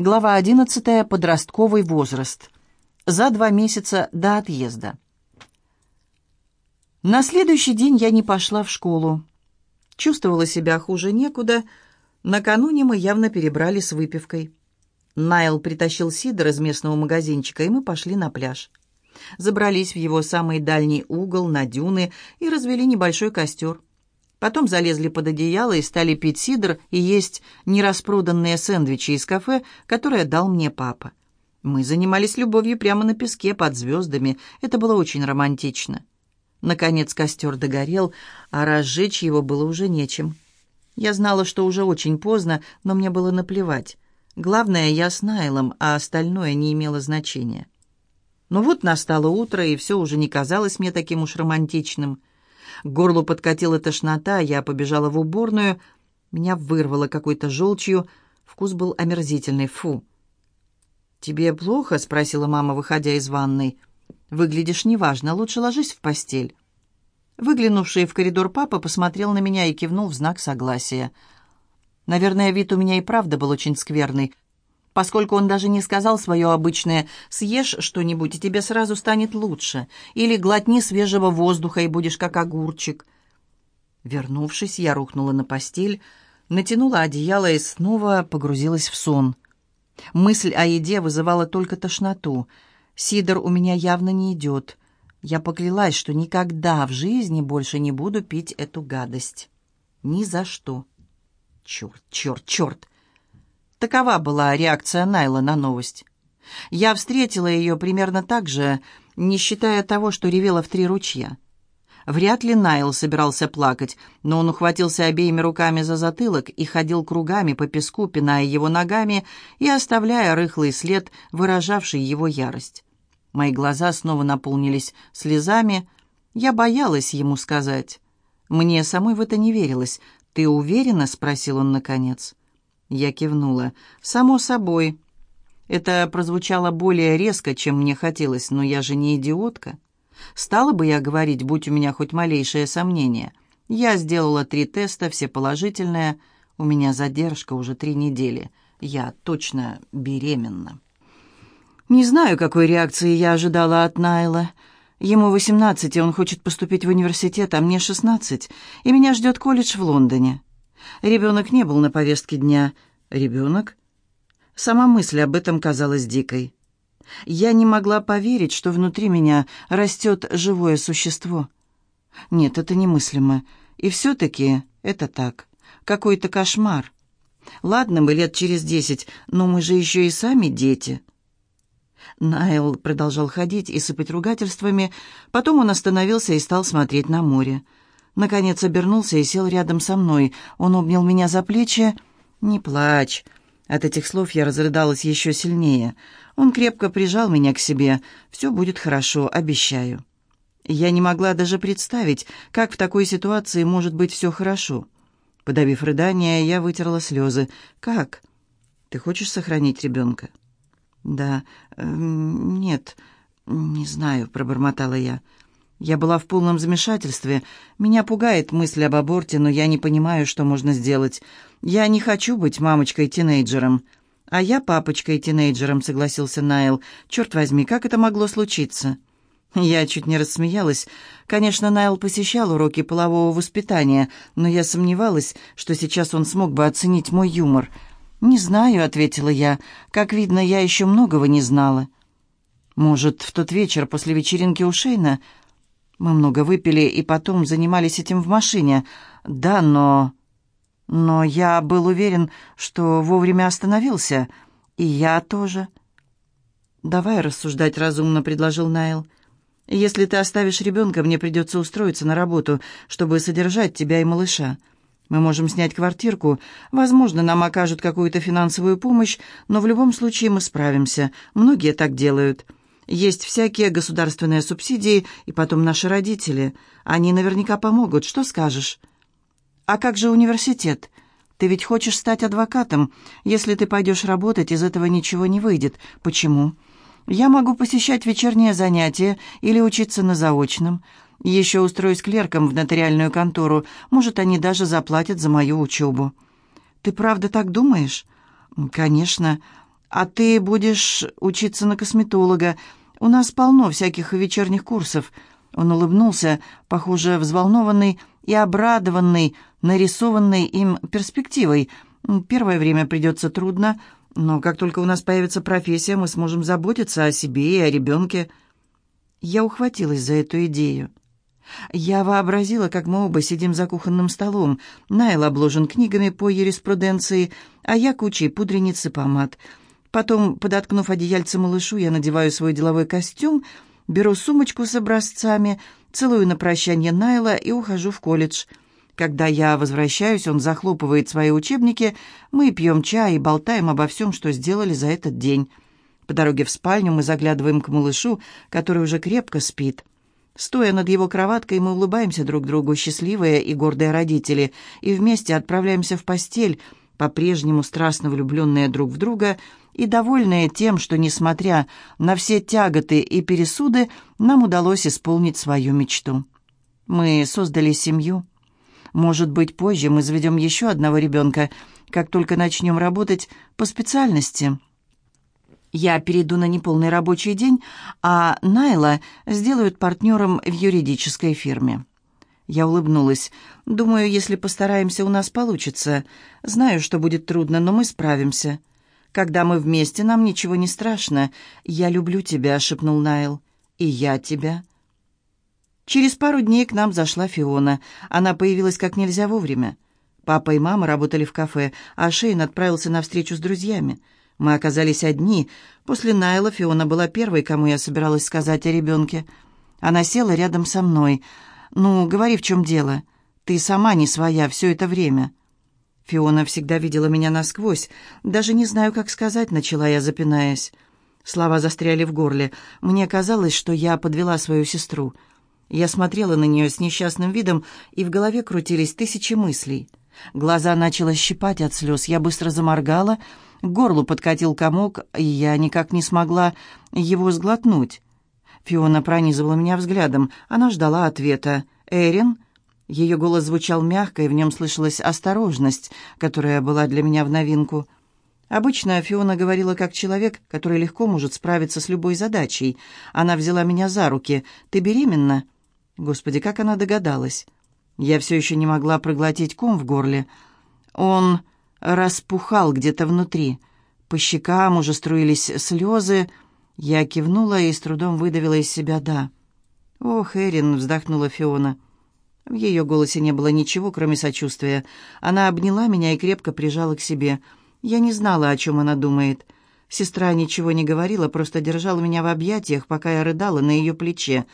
Глава 11. Подростковый возраст. За два месяца до отъезда. На следующий день я не пошла в школу. Чувствовала себя хуже некуда. Накануне мы явно перебрали с выпивкой. Найл притащил сидр из местного магазинчика, и мы пошли на пляж. Забрались в его самый дальний угол, на дюны, и развели небольшой костер. Потом залезли под одеяло и стали пить сидр и есть нераспроданные сэндвичи из кафе, которые дал мне папа. Мы занимались любовью прямо на песке под звездами. Это было очень романтично. Наконец костер догорел, а разжечь его было уже нечем. Я знала, что уже очень поздно, но мне было наплевать. Главное, я с Найлом, а остальное не имело значения. Но вот настало утро, и все уже не казалось мне таким уж романтичным. К горлу подкатила тошнота, я побежала в уборную. Меня вырвало какой-то желчью. Вкус был омерзительный. Фу. «Тебе плохо?» — спросила мама, выходя из ванной. «Выглядишь неважно. Лучше ложись в постель». Выглянувший в коридор папа посмотрел на меня и кивнул в знак согласия. Наверное, вид у меня и правда был очень скверный поскольку он даже не сказал свое обычное «съешь что-нибудь, и тебе сразу станет лучше», или «глотни свежего воздуха, и будешь как огурчик». Вернувшись, я рухнула на постель, натянула одеяло и снова погрузилась в сон. Мысль о еде вызывала только тошноту. Сидор у меня явно не идет. Я поклялась, что никогда в жизни больше не буду пить эту гадость. Ни за что. Черт, черт, черт! Такова была реакция Найла на новость. Я встретила ее примерно так же, не считая того, что ревела в три ручья. Вряд ли Найл собирался плакать, но он ухватился обеими руками за затылок и ходил кругами по песку, пиная его ногами и оставляя рыхлый след, выражавший его ярость. Мои глаза снова наполнились слезами. Я боялась ему сказать. Мне самой в это не верилось. «Ты уверена?» — спросил он наконец. Я кивнула. «Само собой». Это прозвучало более резко, чем мне хотелось, но я же не идиотка. Стала бы я говорить, будь у меня хоть малейшее сомнение. Я сделала три теста, все положительные. У меня задержка уже три недели. Я точно беременна. Не знаю, какой реакции я ожидала от Найла. Ему восемнадцать, и он хочет поступить в университет, а мне шестнадцать, и меня ждет колледж в Лондоне. Ребенок не был на повестке дня. Ребенок? Сама мысль об этом казалась дикой. Я не могла поверить, что внутри меня растет живое существо. Нет, это немыслимо. И все-таки это так. Какой-то кошмар. Ладно, мы лет через десять, но мы же еще и сами дети. Найл продолжал ходить и сыпать ругательствами. Потом он остановился и стал смотреть на море. Наконец обернулся и сел рядом со мной. Он обнял меня за плечи. «Не плачь». От этих слов я разрыдалась еще сильнее. Он крепко прижал меня к себе. «Все будет хорошо, обещаю». Я не могла даже представить, как в такой ситуации может быть все хорошо. Подавив рыдание, я вытерла слезы. «Как? Ты хочешь сохранить ребенка?» «Да. Э, нет, не знаю», — пробормотала я. Я была в полном замешательстве. Меня пугает мысль об аборте, но я не понимаю, что можно сделать. Я не хочу быть мамочкой-тинейджером. А я папочкой-тинейджером, согласился Найл. Черт возьми, как это могло случиться? Я чуть не рассмеялась. Конечно, Найл посещал уроки полового воспитания, но я сомневалась, что сейчас он смог бы оценить мой юмор. «Не знаю», — ответила я. «Как видно, я еще многого не знала». «Может, в тот вечер после вечеринки у Шейна...» Мы много выпили и потом занимались этим в машине. Да, но... Но я был уверен, что вовремя остановился. И я тоже. «Давай рассуждать разумно», — предложил Найл. «Если ты оставишь ребенка, мне придется устроиться на работу, чтобы содержать тебя и малыша. Мы можем снять квартирку. Возможно, нам окажут какую-то финансовую помощь, но в любом случае мы справимся. Многие так делают». Есть всякие государственные субсидии, и потом наши родители. Они наверняка помогут. Что скажешь? А как же университет? Ты ведь хочешь стать адвокатом. Если ты пойдешь работать, из этого ничего не выйдет. Почему? Я могу посещать вечерние занятия или учиться на заочном. Еще устроюсь клерком в нотариальную контору. Может, они даже заплатят за мою учебу. Ты правда так думаешь? Конечно. «А ты будешь учиться на косметолога. У нас полно всяких вечерних курсов». Он улыбнулся, похоже, взволнованный и обрадованный, нарисованной им перспективой. «Первое время придется трудно, но как только у нас появится профессия, мы сможем заботиться о себе и о ребенке». Я ухватилась за эту идею. Я вообразила, как мы оба сидим за кухонным столом. Найл обложен книгами по юриспруденции, а я кучей пудрениц и помад. Потом, подоткнув одеяльце малышу, я надеваю свой деловой костюм, беру сумочку с образцами, целую на прощание Найла и ухожу в колледж. Когда я возвращаюсь, он захлопывает свои учебники, мы пьем чай и болтаем обо всем, что сделали за этот день. По дороге в спальню мы заглядываем к малышу, который уже крепко спит. Стоя над его кроваткой, мы улыбаемся друг другу, счастливые и гордые родители, и вместе отправляемся в постель, по-прежнему страстно влюбленные друг в друга и довольные тем, что, несмотря на все тяготы и пересуды, нам удалось исполнить свою мечту. Мы создали семью. Может быть, позже мы заведем еще одного ребенка, как только начнем работать по специальности – я перейду на неполный рабочий день, а Найла сделают партнером в юридической фирме. Я улыбнулась. «Думаю, если постараемся, у нас получится. Знаю, что будет трудно, но мы справимся. Когда мы вместе, нам ничего не страшно. Я люблю тебя», — шепнул Найл. «И я тебя». Через пару дней к нам зашла Фиона. Она появилась как нельзя вовремя. Папа и мама работали в кафе, а Шейн отправился на встречу с друзьями. Мы оказались одни. После Найла Фиона была первой, кому я собиралась сказать о ребенке. Она села рядом со мной. «Ну, говори, в чем дело. Ты сама не своя все это время». Фиона всегда видела меня насквозь. Даже не знаю, как сказать, начала я, запинаясь. Слова застряли в горле. Мне казалось, что я подвела свою сестру. Я смотрела на нее с несчастным видом, и в голове крутились тысячи мыслей. Глаза начало щипать от слез. Я быстро заморгала — к горлу подкатил комок, и я никак не смогла его сглотнуть. Фиона пронизывала меня взглядом. Она ждала ответа. «Эрин?» Ее голос звучал мягко, и в нем слышалась осторожность, которая была для меня в новинку. Обычно Фиона говорила как человек, который легко может справиться с любой задачей. Она взяла меня за руки. «Ты беременна?» Господи, как она догадалась. Я все еще не могла проглотить ком в горле. Он распухал где-то внутри. По щекам уже струились слезы. Я кивнула и с трудом выдавила из себя «да». «Ох, Эрин», — вздохнула Фиона. В ее голосе не было ничего, кроме сочувствия. Она обняла меня и крепко прижала к себе. Я не знала, о чем она думает. Сестра ничего не говорила, просто держала меня в объятиях, пока я рыдала на ее плече.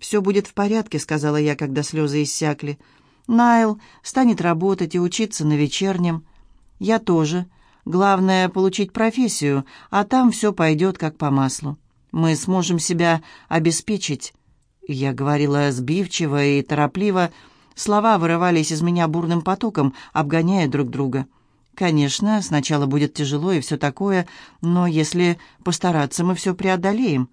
«Все будет в порядке», — сказала я, когда слезы иссякли. «Найл станет работать и учиться на вечернем». «Я тоже. Главное — получить профессию, а там все пойдет как по маслу. Мы сможем себя обеспечить». Я говорила сбивчиво и торопливо. Слова вырывались из меня бурным потоком, обгоняя друг друга. «Конечно, сначала будет тяжело и все такое, но если постараться, мы все преодолеем».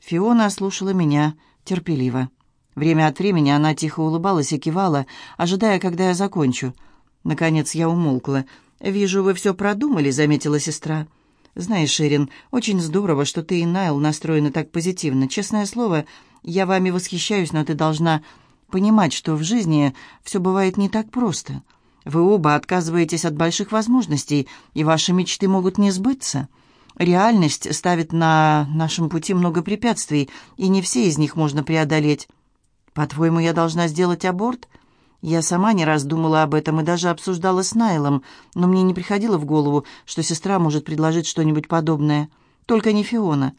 Фиона слушала меня терпеливо. Время от времени она тихо улыбалась и кивала, ожидая, когда я закончу. Наконец я умолкла. «Вижу, вы все продумали», — заметила сестра. «Знаешь, Шерин, очень здорово, что ты и Найл настроены так позитивно. Честное слово, я вами восхищаюсь, но ты должна понимать, что в жизни все бывает не так просто. Вы оба отказываетесь от больших возможностей, и ваши мечты могут не сбыться. Реальность ставит на нашем пути много препятствий, и не все из них можно преодолеть. По-твоему, я должна сделать аборт?» Я сама не раз думала об этом и даже обсуждала с Найлом, но мне не приходило в голову, что сестра может предложить что-нибудь подобное. Только не Фиона.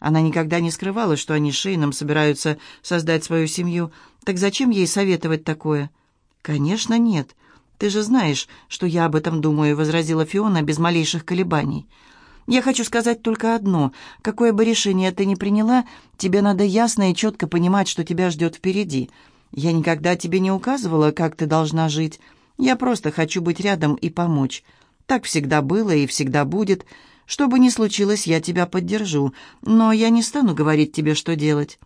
Она никогда не скрывала, что они с Шейном собираются создать свою семью. Так зачем ей советовать такое? «Конечно, нет. Ты же знаешь, что я об этом думаю», — возразила Фиона без малейших колебаний. «Я хочу сказать только одно. Какое бы решение ты ни приняла, тебе надо ясно и четко понимать, что тебя ждет впереди». Я никогда тебе не указывала, как ты должна жить. Я просто хочу быть рядом и помочь. Так всегда было и всегда будет. Что бы ни случилось, я тебя поддержу, но я не стану говорить тебе, что делать».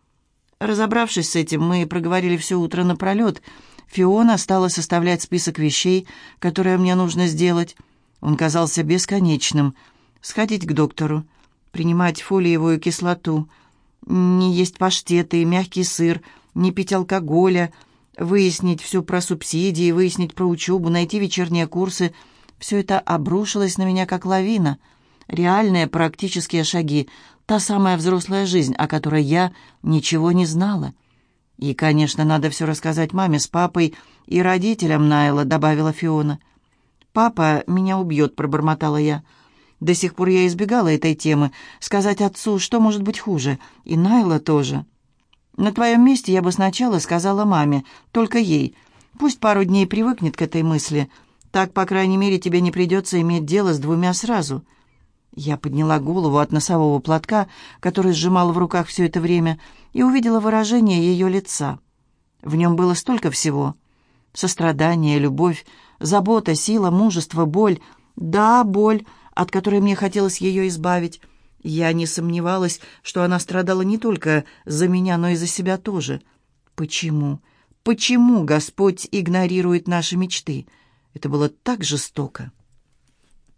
Разобравшись с этим, мы проговорили все утро напролет. Фиона стала составлять список вещей, которые мне нужно сделать. Он казался бесконечным. Сходить к доктору, принимать фолиевую кислоту, не есть паштеты, мягкий сыр, не пить алкоголя, выяснить все про субсидии, выяснить про учебу, найти вечерние курсы. Все это обрушилось на меня как лавина. Реальные практические шаги, та самая взрослая жизнь, о которой я ничего не знала. И, конечно, надо все рассказать маме с папой и родителям Найла, добавила Фиона. «Папа меня убьет», — пробормотала я. До сих пор я избегала этой темы. Сказать отцу, что может быть хуже. И Найла тоже. На твоем месте я бы сначала сказала маме, только ей. Пусть пару дней привыкнет к этой мысли. Так, по крайней мере, тебе не придется иметь дело с двумя сразу. Я подняла голову от носового платка, который сжимала в руках все это время, и увидела выражение ее лица. В нем было столько всего. Сострадание, любовь, забота, сила, мужество, боль. Да, боль, от которой мне хотелось ее избавить. Я не сомневалась, что она страдала не только за меня, но и за себя тоже. Почему? Почему Господь игнорирует наши мечты? Это было так жестоко.